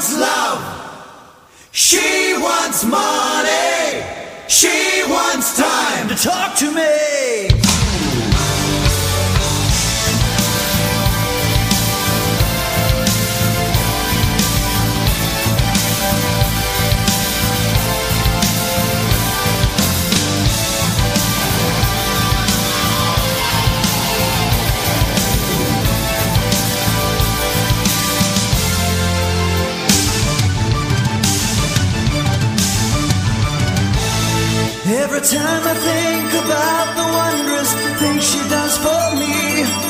wants love. She wants money. She wants time to talk to me. Every time I think about the wondrous things she does for me,